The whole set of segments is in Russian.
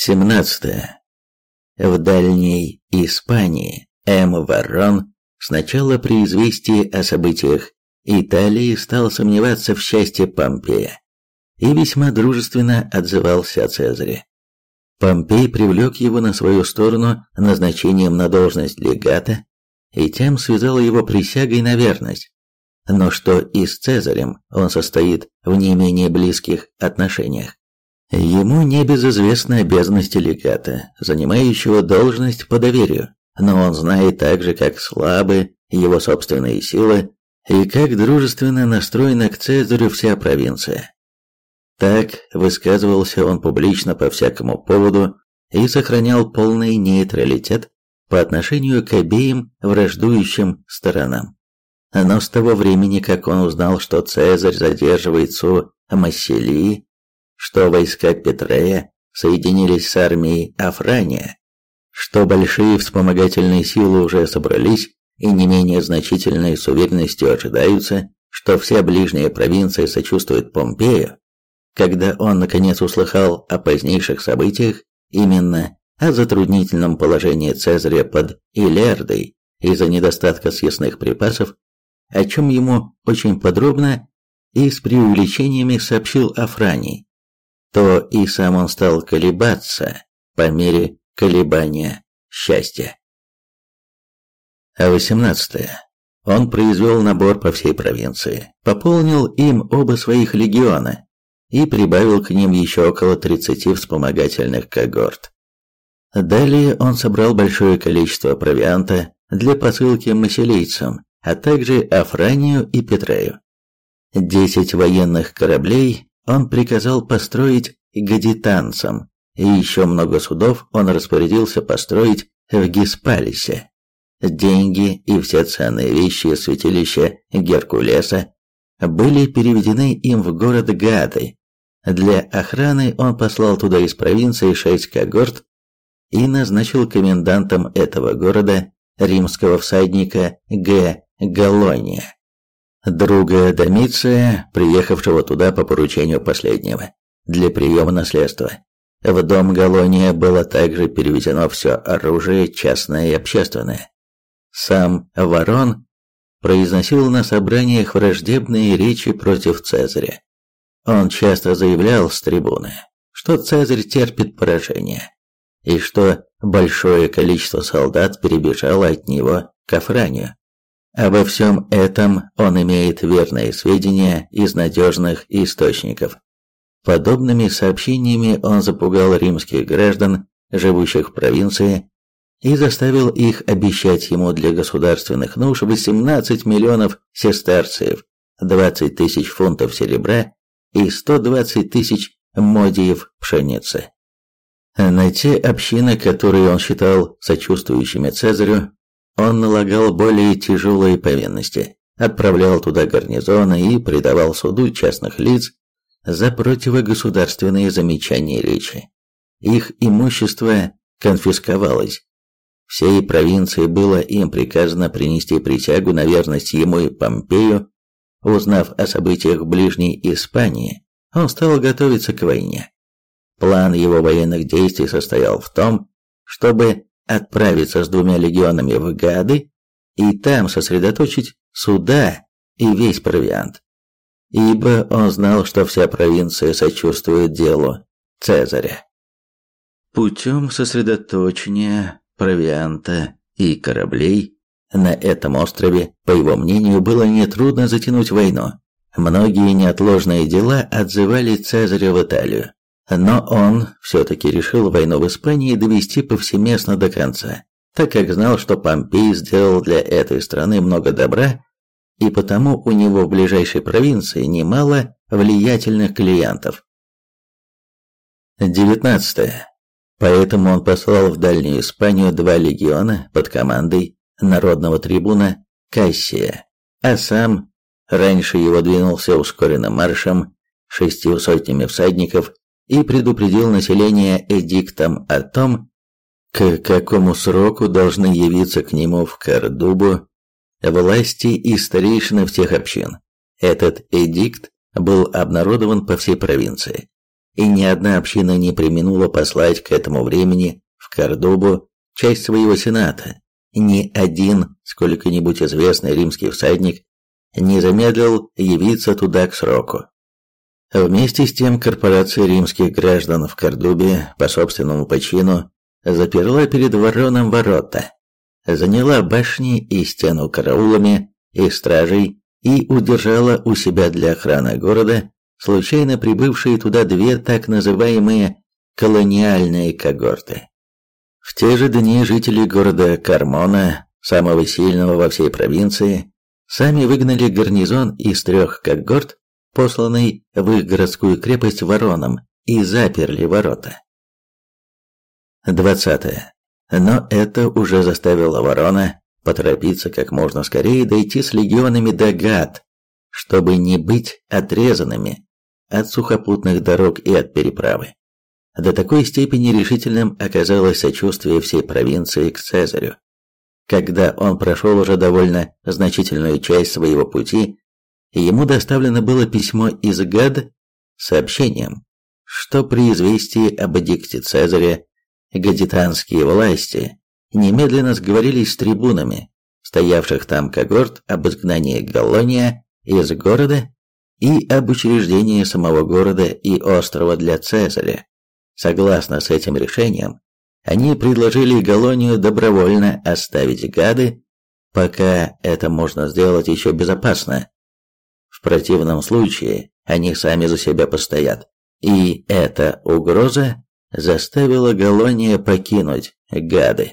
17. В дальней Испании М. Варрон сначала при известии о событиях Италии стал сомневаться в счастье Помпея и весьма дружественно отзывался о Цезаре. Помпей привлек его на свою сторону назначением на должность легата и тем связал его присягой на верность, но что и с Цезарем он состоит в не менее близких отношениях. Ему не безызвестны обязанности легата, занимающего должность по доверию, но он знает также, как слабы его собственные силы и как дружественно настроена к Цезарю вся провинция. Так высказывался он публично по всякому поводу и сохранял полный нейтралитет по отношению к обеим враждующим сторонам. Но с того времени, как он узнал, что Цезарь задерживает Су Масселии, что войска Петрея соединились с армией Афрания, что большие вспомогательные силы уже собрались и не менее значительные с уверенностью ожидаются, что вся ближняя провинция сочувствует Помпею, когда он наконец услыхал о позднейших событиях, именно о затруднительном положении Цезаря под Илердой из-за недостатка съестных припасов, о чем ему очень подробно и с преувеличениями сообщил Афраний, то и сам он стал колебаться по мере колебания счастья. А 18. Он произвел набор по всей провинции, пополнил им оба своих легиона и прибавил к ним еще около 30 вспомогательных когорт. Далее он собрал большое количество провианта для посылки маселийцам, а также Афранию и Петрею. Десять военных кораблей он приказал построить гадитанцам, и еще много судов он распорядился построить в Гиспалисе. Деньги и все ценные вещи святилища Геркулеса были переведены им в город Гады, для охраны он послал туда из провинции шесть когорт и назначил комендантом этого города римского всадника Г. Галония, друга Домиция, приехавшего туда по поручению последнего, для приема наследства. В дом Галония было также перевезено все оружие, частное и общественное. Сам Ворон произносил на собраниях враждебные речи против Цезаря. Он часто заявлял с трибуны, что Цезарь терпит поражение, и что большое количество солдат перебежало от него к Афранию. Обо всем этом он имеет верные сведения из надежных источников. Подобными сообщениями он запугал римских граждан, живущих в провинции, и заставил их обещать ему для государственных нужд 18 миллионов сестерциев, 20 тысяч фунтов серебра и 120 тысяч модиев пшеницы. На те общины, которые он считал сочувствующими Цезарю, он налагал более тяжелые повинности, отправлял туда гарнизоны и предавал суду частных лиц за противогосударственные замечания речи. Их имущество конфисковалось. Всей провинции было им приказано принести присягу на верность ему и Помпею Узнав о событиях в ближней Испании, он стал готовиться к войне. План его военных действий состоял в том, чтобы отправиться с двумя легионами в Гады и там сосредоточить суда и весь провиант. Ибо он знал, что вся провинция сочувствует делу Цезаря. Путем сосредоточения провианта и кораблей на этом острове, по его мнению, было нетрудно затянуть войну. Многие неотложные дела отзывали Цезаря в Италию. Но он все-таки решил войну в Испании довести повсеместно до конца, так как знал, что Помпей сделал для этой страны много добра, и потому у него в ближайшей провинции немало влиятельных клиентов. 19. Поэтому он послал в Дальнюю Испанию два легиона под командой народного трибуна Кассия, а сам раньше его двинулся ускоренным маршем шестью сотнями всадников и предупредил население эдиктом о том, к какому сроку должны явиться к нему в Кордубу власти и старейшины всех общин. Этот эдикт был обнародован по всей провинции, и ни одна община не применула послать к этому времени в Кордубу часть своего сената. Ни один сколько-нибудь известный римский всадник не замедлил явиться туда к сроку. Вместе с тем корпорация римских граждан в Кордубе по собственному почину заперла перед вороном ворота, заняла башни и стену караулами и стражей и удержала у себя для охраны города случайно прибывшие туда две так называемые колониальные когорты. В те же дни жители города Кармона, самого сильного во всей провинции, сами выгнали гарнизон из трех когорт, посланный в их городскую крепость вороном, и заперли ворота. 20. Но это уже заставило ворона поторопиться как можно скорее дойти с легионами до Гат, чтобы не быть отрезанными от сухопутных дорог и от переправы. До такой степени решительным оказалось сочувствие всей провинции к Цезарю. Когда он прошел уже довольно значительную часть своего пути, ему доставлено было письмо из Гад с сообщением, что при известии об эдикте Цезаря гадитанские власти немедленно сговорились с трибунами, стоявших там когорт об изгнании Галлония из города и об учреждении самого города и острова для Цезаря. Согласно с этим решением, они предложили Галонию добровольно оставить гады, пока это можно сделать еще безопасно. В противном случае они сами за себя постоят. И эта угроза заставила Галония покинуть гады.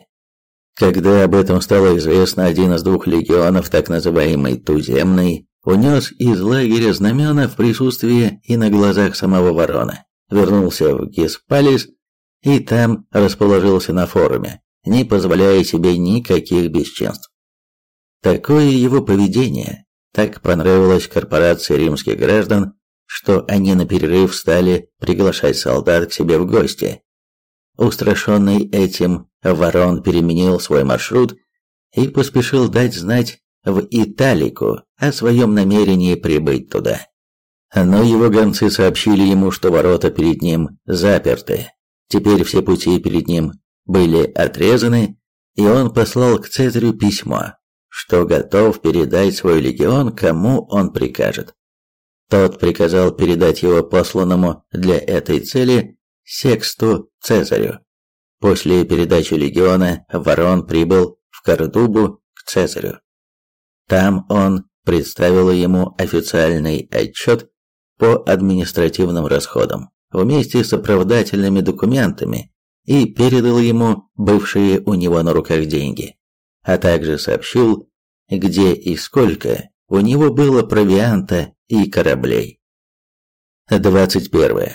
Когда об этом стало известно, один из двух легионов, так называемый Туземный, унес из лагеря знамена в присутствии и на глазах самого ворона, вернулся в Геспалис и там расположился на форуме, не позволяя себе никаких бесчинств. Такое его поведение так понравилось корпорации римских граждан, что они на перерыв стали приглашать солдат к себе в гости. Устрашенный этим, ворон переменил свой маршрут и поспешил дать знать в Италику о своем намерении прибыть туда. Но его гонцы сообщили ему, что ворота перед ним заперты. Теперь все пути перед ним были отрезаны, и он послал к Цезарю письмо, что готов передать свой легион, кому он прикажет. Тот приказал передать его посланному для этой цели Сексту Цезарю. После передачи легиона Ворон прибыл в Кордубу к Цезарю. Там он представил ему официальный отчет по административным расходам вместе с оправдательными документами и передал ему бывшие у него на руках деньги, а также сообщил, где и сколько у него было провианта и кораблей. 21.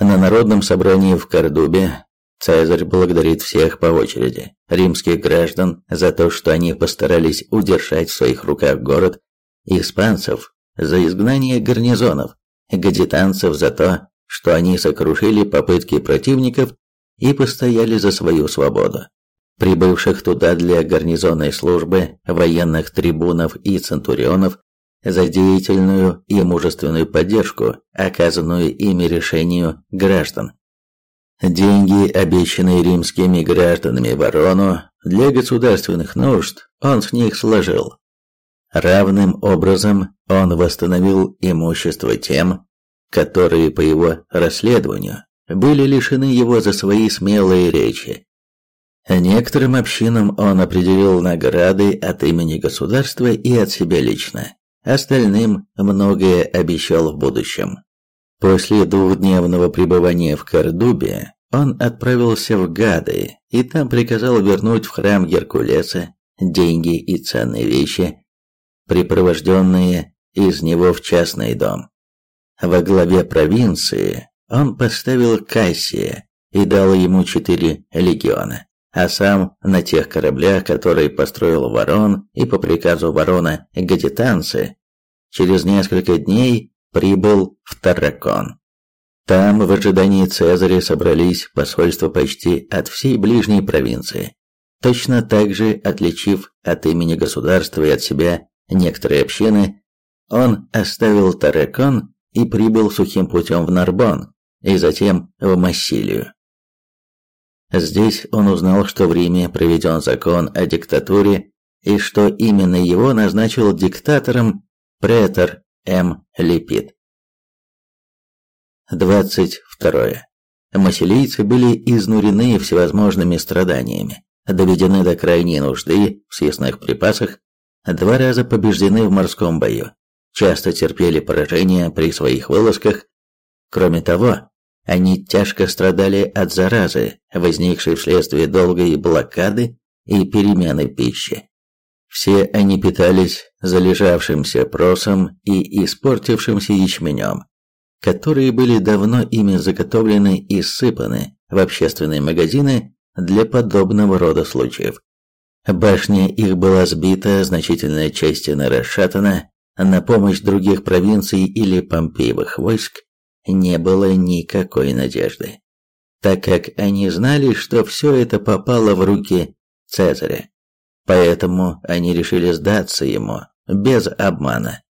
На народном собрании в Кордубе Цезарь благодарит всех по очереди, римских граждан за то, что они постарались удержать в своих руках город, испанцев за изгнание гарнизонов, гадитанцев за то, что они сокрушили попытки противников и постояли за свою свободу. Прибывших туда для гарнизонной службы военных трибунов и центурионов за деятельную и мужественную поддержку, оказанную ими решению граждан. Деньги, обещанные римскими гражданами Ворону для государственных нужд, он с них сложил. Равным образом он восстановил имущество тем, которые по его расследованию были лишены его за свои смелые речи. Некоторым общинам он определил награды от имени государства и от себя лично. Остальным многое обещал в будущем. После двухдневного пребывания в Кордубе он отправился в Гады и там приказал вернуть в храм Геркулеса деньги и ценные вещи, припровожденные из него в частный дом. Во главе провинции он поставил Кассия и дал ему четыре легиона, а сам на тех кораблях, которые построил Ворон и по приказу Ворона гадитанцы, через несколько дней прибыл в Таракон. Там в ожидании Цезаря собрались посольства почти от всей ближней провинции, точно так же отличив от имени государства и от себя некоторые общины, он оставил Таракон и прибыл сухим путем в Нарбон, и затем в Массилию. Здесь он узнал, что в Риме проведен закон о диктатуре и что именно его назначил диктатором претор М. Лепит. 22. Массилийцы были изнурены всевозможными страданиями, доведены до крайней нужды в съестных припасах, два раза побеждены в морском бою, часто терпели поражение при своих вылазках. Кроме того, они тяжко страдали от заразы, возникшей вследствие долгой блокады и перемены пищи. Все они питались залежавшимся просом и испортившимся ячменем, которые были давно ими заготовлены и сыпаны в общественные магазины для подобного рода случаев. Башня их была сбита, значительная часть стены расшатана, на помощь других провинций или помпеевых войск не было никакой надежды, так как они знали, что все это попало в руки Цезаря. Поэтому они решили сдаться ему без обмана.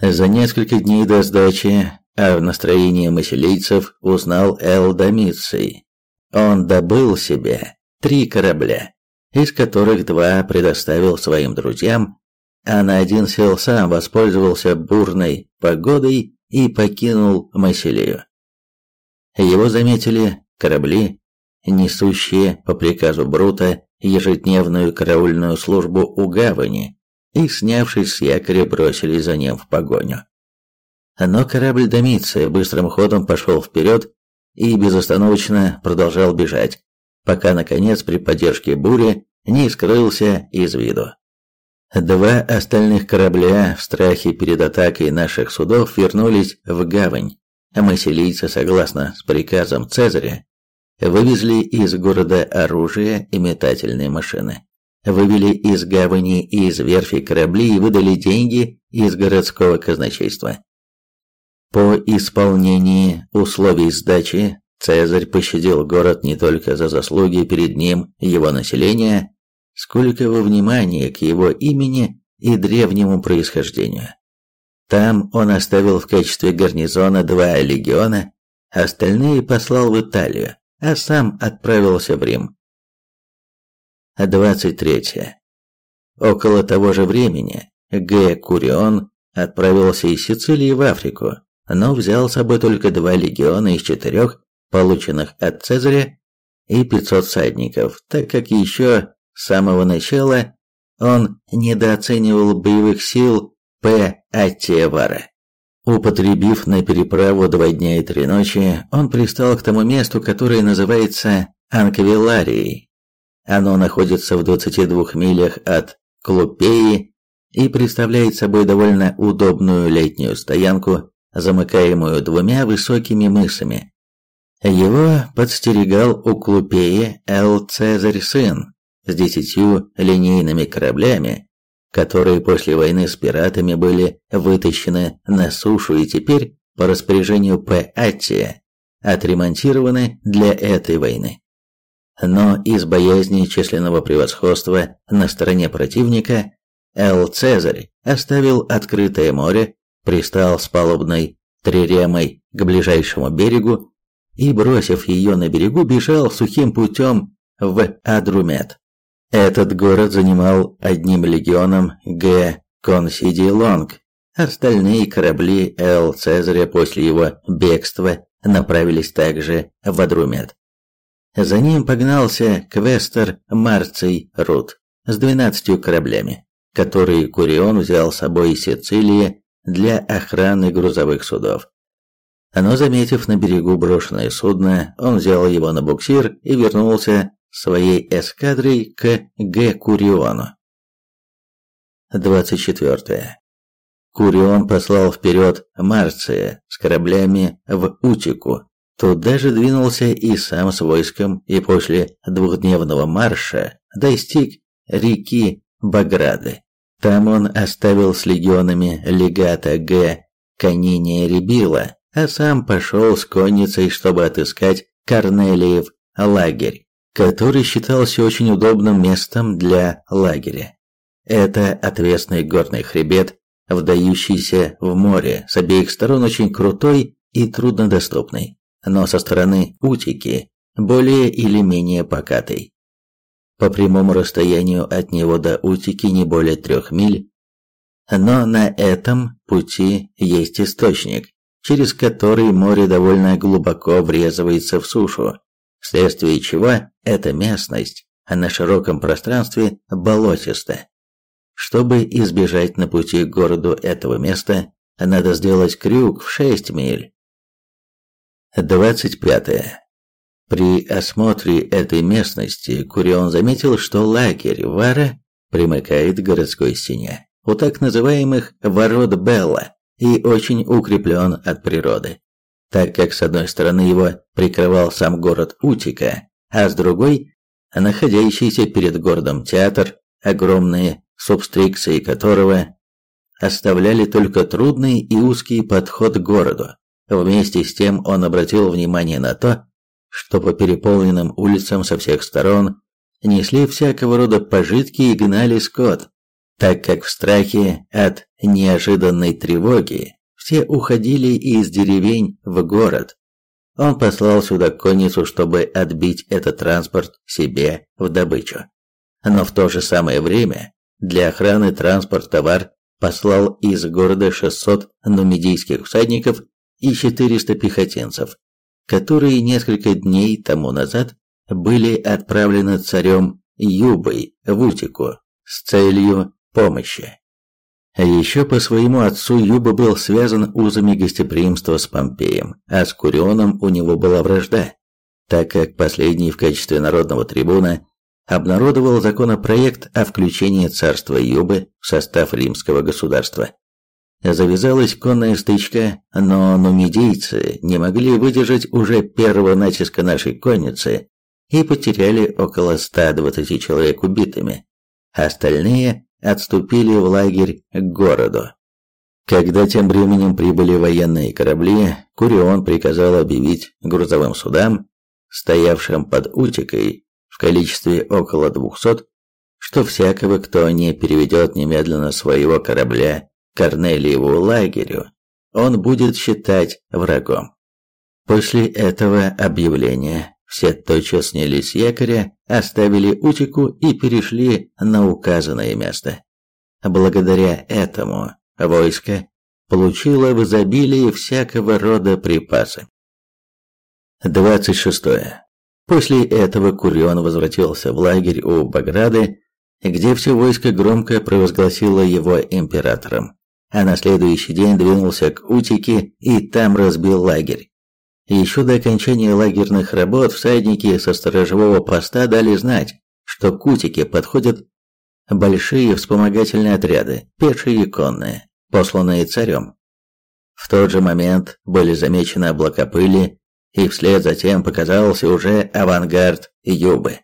За несколько дней до сдачи а в настроении массилийцев узнал Эл Домиций. Он добыл себе три корабля, из которых два предоставил своим друзьям, а на один сел сам, воспользовался бурной погодой и покинул Массилию. Его заметили корабли, несущие по приказу Брута ежедневную караульную службу у гавани, и, снявшись с якоря, бросились за ним в погоню. Но корабль Домиция быстрым ходом пошел вперед и безостановочно продолжал бежать, пока, наконец, при поддержке бури не скрылся из виду. Два остальных корабля в страхе перед атакой наших судов вернулись в гавань. Массилийцы, согласно с приказом Цезаря, вывезли из города оружие и метательные машины, вывели из гавани и из верфи корабли и выдали деньги из городского казначейства. По исполнении условий сдачи Цезарь пощадил город не только за заслуги перед ним его населения, сколько во внимание к его имени и древнему происхождению. Там он оставил в качестве гарнизона два легиона, остальные послал в Италию, а сам отправился в Рим. 23. Около того же времени Г. Курион отправился из Сицилии в Африку, но взял с собой только два легиона из четырех, полученных от Цезаря, и 500 всадников, так как еще с самого начала он недооценивал боевых сил П. Аттиевара. Употребив на переправу два дня и три ночи, он пристал к тому месту, которое называется Анквиларией. Оно находится в 22 милях от Клупеи и представляет собой довольно удобную летнюю стоянку замыкаемую двумя высокими мысами. Его подстерегал у Клупеи Эл Цезарь сын с десятью линейными кораблями, которые после войны с пиратами были вытащены на сушу и теперь по распоряжению П. Аттия отремонтированы для этой войны. Но из боязни численного превосходства на стороне противника Эл Цезарь оставил открытое море пристал с палубной триремой к ближайшему берегу и, бросив ее на берегу, бежал сухим путем в Адрумет. Этот город занимал одним легионом Г. Консиди Лонг. Остальные корабли Л. Цезаря после его бегства направились также в Адрумет. За ним погнался квестер Марций Рут с двенадцатью кораблями, которые Курион взял с собой из Сицилии для охраны грузовых судов. Но заметив на берегу брошенное судно, он взял его на буксир и вернулся своей эскадрой к Г. Куриону. 24. Курион послал вперед Марция с кораблями в Утику. Туда же двинулся и сам с войском, и после двухдневного марша достиг реки Баграды. Там он оставил с легионами легата Г. Каниния Рябила, а сам пошел с конницей, чтобы отыскать Корнелиев лагерь, который считался очень удобным местом для лагеря. Это отвесный горный хребет, вдающийся в море, с обеих сторон очень крутой и труднодоступный. но со стороны Утики, более или менее покатой. По прямому расстоянию от него до Утики не более трех миль, но на этом пути есть источник, через который море довольно глубоко врезывается в сушу, вследствие чего эта местность на широком пространстве болотиста. Чтобы избежать на пути к городу этого места, надо сделать крюк в 6 миль. 25. При осмотре этой местности Курион заметил, что лагерь Вара примыкает к городской стене у так называемых ворот Белла и очень укреплен от природы, так как с одной стороны его прикрывал сам город Утика, а с другой – находящийся перед городом театр, огромные субстрикции которого оставляли только трудный и узкий подход к городу. Вместе с тем он обратил внимание на то, что по переполненным улицам со всех сторон несли всякого рода пожитки и гнали скот, так как в страхе от неожиданной тревоги все уходили из деревень в город. Он послал сюда конницу, чтобы отбить этот транспорт себе в добычу. Но в то же самое время для охраны транспорт-товар послал из города 600 нумидийских всадников и 400 пехотинцев, которые несколько дней тому назад были отправлены царем Юбой в Утику с целью помощи. А еще по своему отцу Юба был связан узами гостеприимства с Помпеем, а с Курионом у него была вражда, так как последний в качестве народного трибуна обнародовал законопроект о включении царства Юбы в состав римского государства. Завязалась конная стычка, но нумидийцы не могли выдержать уже первого натиска нашей конницы и потеряли около 120 человек убитыми. Остальные отступили в лагерь к городу. Когда тем временем прибыли военные корабли, Курион приказал объявить грузовым судам, стоявшим под Утикой, количестве около двухсот, что всякого, кто не переведет немедленно своего корабля к Корнелиеву лагерю, он будет считать врагом. После этого объявления все тотчас снялись с якоря, оставили Утику и перешли на указанное место. Благодаря этому войско получило в изобилии всякого рода припасы. 26. После этого Курион возвратился в лагерь у Баграды, где все войско громко провозгласило его императором, а на следующий день двинулся к Утике и там разбил лагерь. Еще до окончания лагерных работ всадники со сторожевого поста дали знать, что к Утике подходят большие вспомогательные отряды, пешие и конные, посланные царем. В тот же момент были замечены облака пыли, и вслед за тем показался уже авангард Юбы.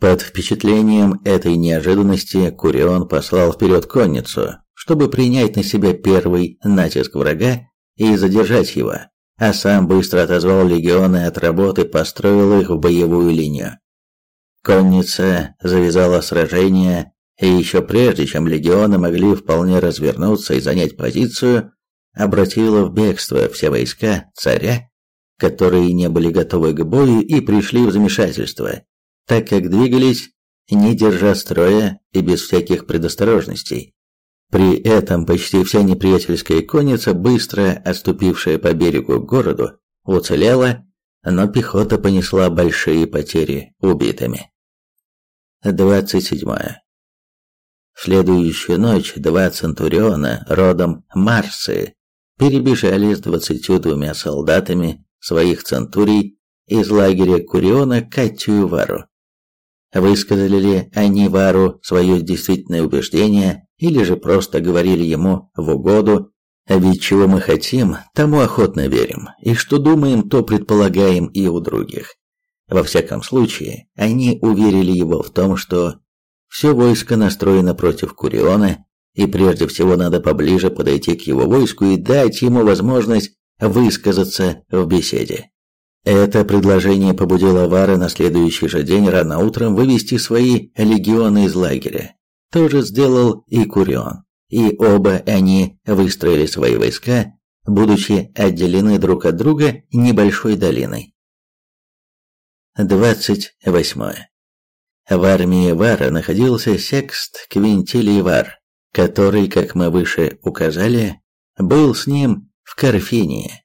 Под впечатлением этой неожиданности Курион послал вперед конницу, чтобы принять на себя первый натиск врага и задержать его, а сам быстро отозвал легионы от работы, построил их в боевую линию. Конница завязала сражение, и еще прежде, чем легионы могли вполне развернуться и занять позицию, обратила в бегство все войска царя которые не были готовы к бою и пришли в замешательство, так как двигались, не держа строя и без всяких предосторожностей. При этом почти вся неприятельская конница, быстро отступившая по берегу к городу, уцелела, но пехота понесла большие потери убитыми. 27. В следующую ночь два центуриона, родом Марсы, перебежали с двадцатью двумя солдатами своих центурий из лагеря Куриона к Каттию Вару. Высказали ли они Вару свое действительное убеждение, или же просто говорили ему в угоду, ведь чего мы хотим, тому охотно верим, и что думаем, то предполагаем и у других. Во всяком случае, они уверили его в том, что все войско настроено против Куриона, и прежде всего надо поближе подойти к его войску и дать ему возможность высказаться в беседе. Это предложение побудило Вара на следующий же день рано утром вывести свои легионы из лагеря. То же сделал и Курион, и оба они выстроили свои войска будучи отделены друг от друга небольшой долиной. 28. В армии Вара находился секст Квинтилий Вар, который, как мы выше указали, был с ним в Карфинии.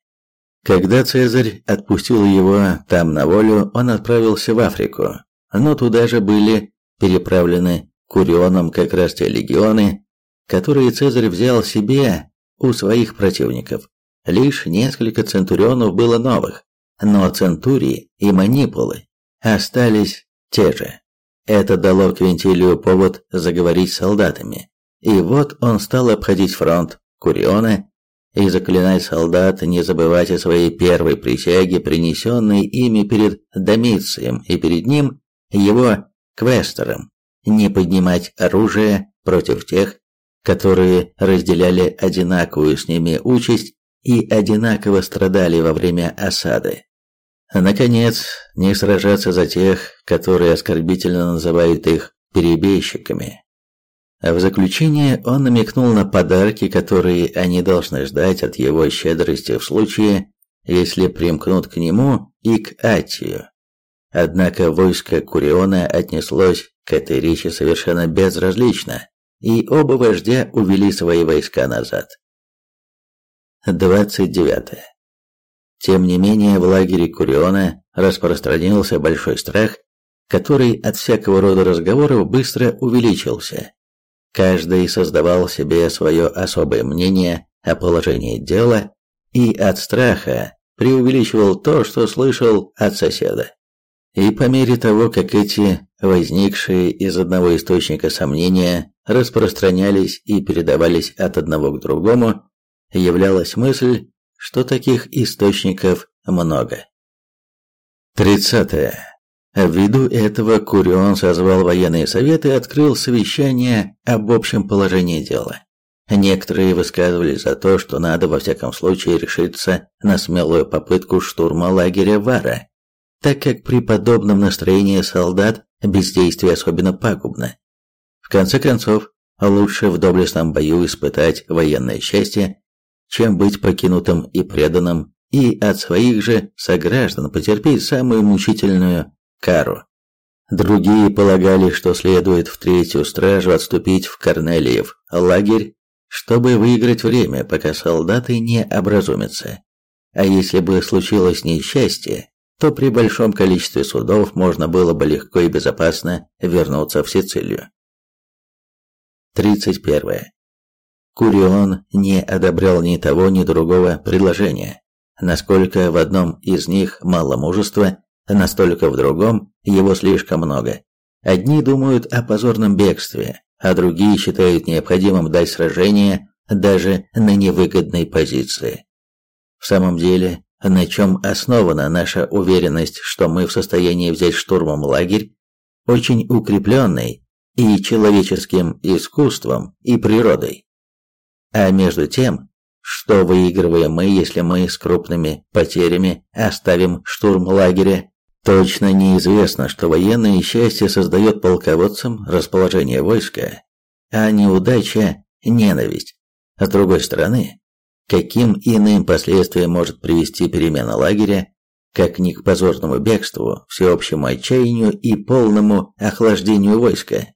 Когда Цезарь отпустил его там на волю, он отправился в Африку, но туда же были переправлены Курионом как раз те легионы, которые Цезарь взял себе у своих противников. Лишь несколько центурионов было новых, но центурии и манипулы остались те же. Это дало Квинтилию повод заговорить с солдатами. И вот он стал обходить фронт Куриона и заклинать солдат не забывать о своей первой присяге, принесенной ими перед Домицием и перед ним, его квестором, не поднимать оружие против тех, которые разделяли одинаковую с ними участь и одинаково страдали во время осады. Наконец, не сражаться за тех, которые оскорбительно называют их перебежчиками. В заключение он намекнул на подарки, которые они должны ждать от его щедрости в случае, если примкнут к нему и к Атию. Однако войско Куриона отнеслось к этой речи совершенно безразлично, и оба вождя увели свои войска назад. 29. Тем не менее, в лагере Куриона распространился большой страх, который от всякого рода разговоров быстро увеличился. Каждый создавал себе свое особое мнение о положении дела и от страха преувеличивал то, что слышал от соседа. И по мере того, как эти возникшие из одного источника сомнения распространялись и передавались от одного к другому, являлась мысль, что таких источников много. 30. Ввиду этого Курион созвал военные советы и открыл совещание об общем положении дела. Некоторые высказывались за то, что надо во всяком случае решиться на смелую попытку штурма лагеря Вара, так как при подобном настроении солдат бездействие особенно пагубно. В конце концов, лучше в доблестном бою испытать военное счастье, чем быть покинутым и преданным, и от своих же сограждан потерпеть самую мучительную кару. Другие полагали, что следует в третью стражу отступить в Корнелиев лагерь, чтобы выиграть время, пока солдаты не образумятся. А если бы случилось несчастье, то при большом количестве судов можно было бы легко и безопасно вернуться в Сицилию. 31. Курион не одобрял ни того, ни другого предложения. Насколько в одном из них мало мужества, настолько в другом его слишком много. Одни думают о позорном бегстве, а другие считают необходимым дать сражение даже на невыгодной позиции. В самом деле, на чем основана наша уверенность, что мы в состоянии взять штурмом лагерь, очень укрепленный и человеческим искусством, и природой. А между тем, что выигрываем мы, если мы с крупными потерями оставим штурм лагеря? Точно неизвестно, что военное счастье создает полководцам расположение войска, а неудача – ненависть. С другой стороны, каким иным последствиям может привести перемена лагеря, как ни к позорному бегству, всеобщему отчаянию и полному охлаждению войска?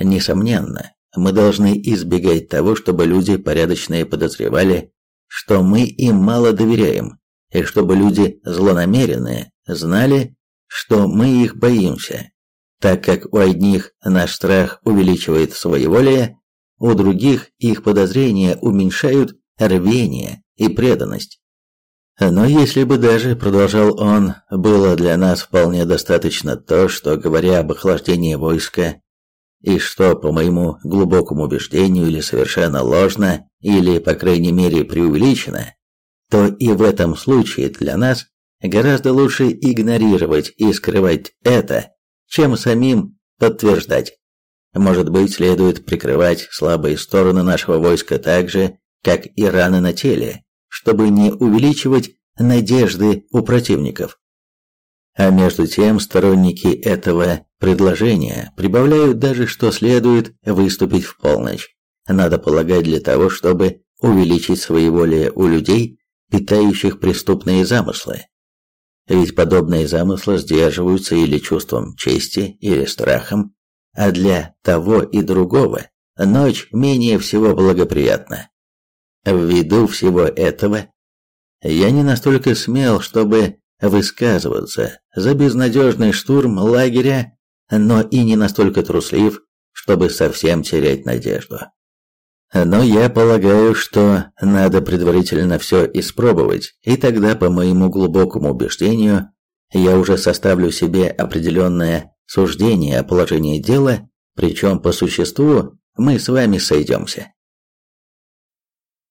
Несомненно, мы должны избегать того, чтобы люди порядочные подозревали, что мы им мало доверяем, и чтобы люди злонамеренные знали, что мы их боимся, так как у одних наш страх увеличивает своеволие, у других их подозрения уменьшают рвение и преданность. Но если бы даже, продолжал он, было для нас вполне достаточно то, что, говоря об охлаждении войска, и что, по моему глубокому убеждению, или совершенно ложно, или, по крайней мере, преувеличено, то и в этом случае для нас гораздо лучше игнорировать и скрывать это, чем самим подтверждать. Может быть, следует прикрывать слабые стороны нашего войска так же, как и раны на теле, чтобы не увеличивать надежды у противников. А между тем сторонники этого предложения прибавляют даже, что следует выступить в полночь. Надо полагать для того, чтобы увеличить своеволие у людей, питающих преступные замыслы. Ведь подобные замыслы сдерживаются или чувством чести, или страхом, а для того и другого ночь менее всего благоприятна. Ввиду всего этого, я не настолько смел, чтобы высказываться за безнадежный штурм лагеря, но и не настолько труслив, чтобы совсем терять надежду. Но я полагаю, что надо предварительно все испробовать, и тогда, по моему глубокому убеждению, я уже составлю себе определенное суждение о положении дела, причем по существу мы с вами сойдемся.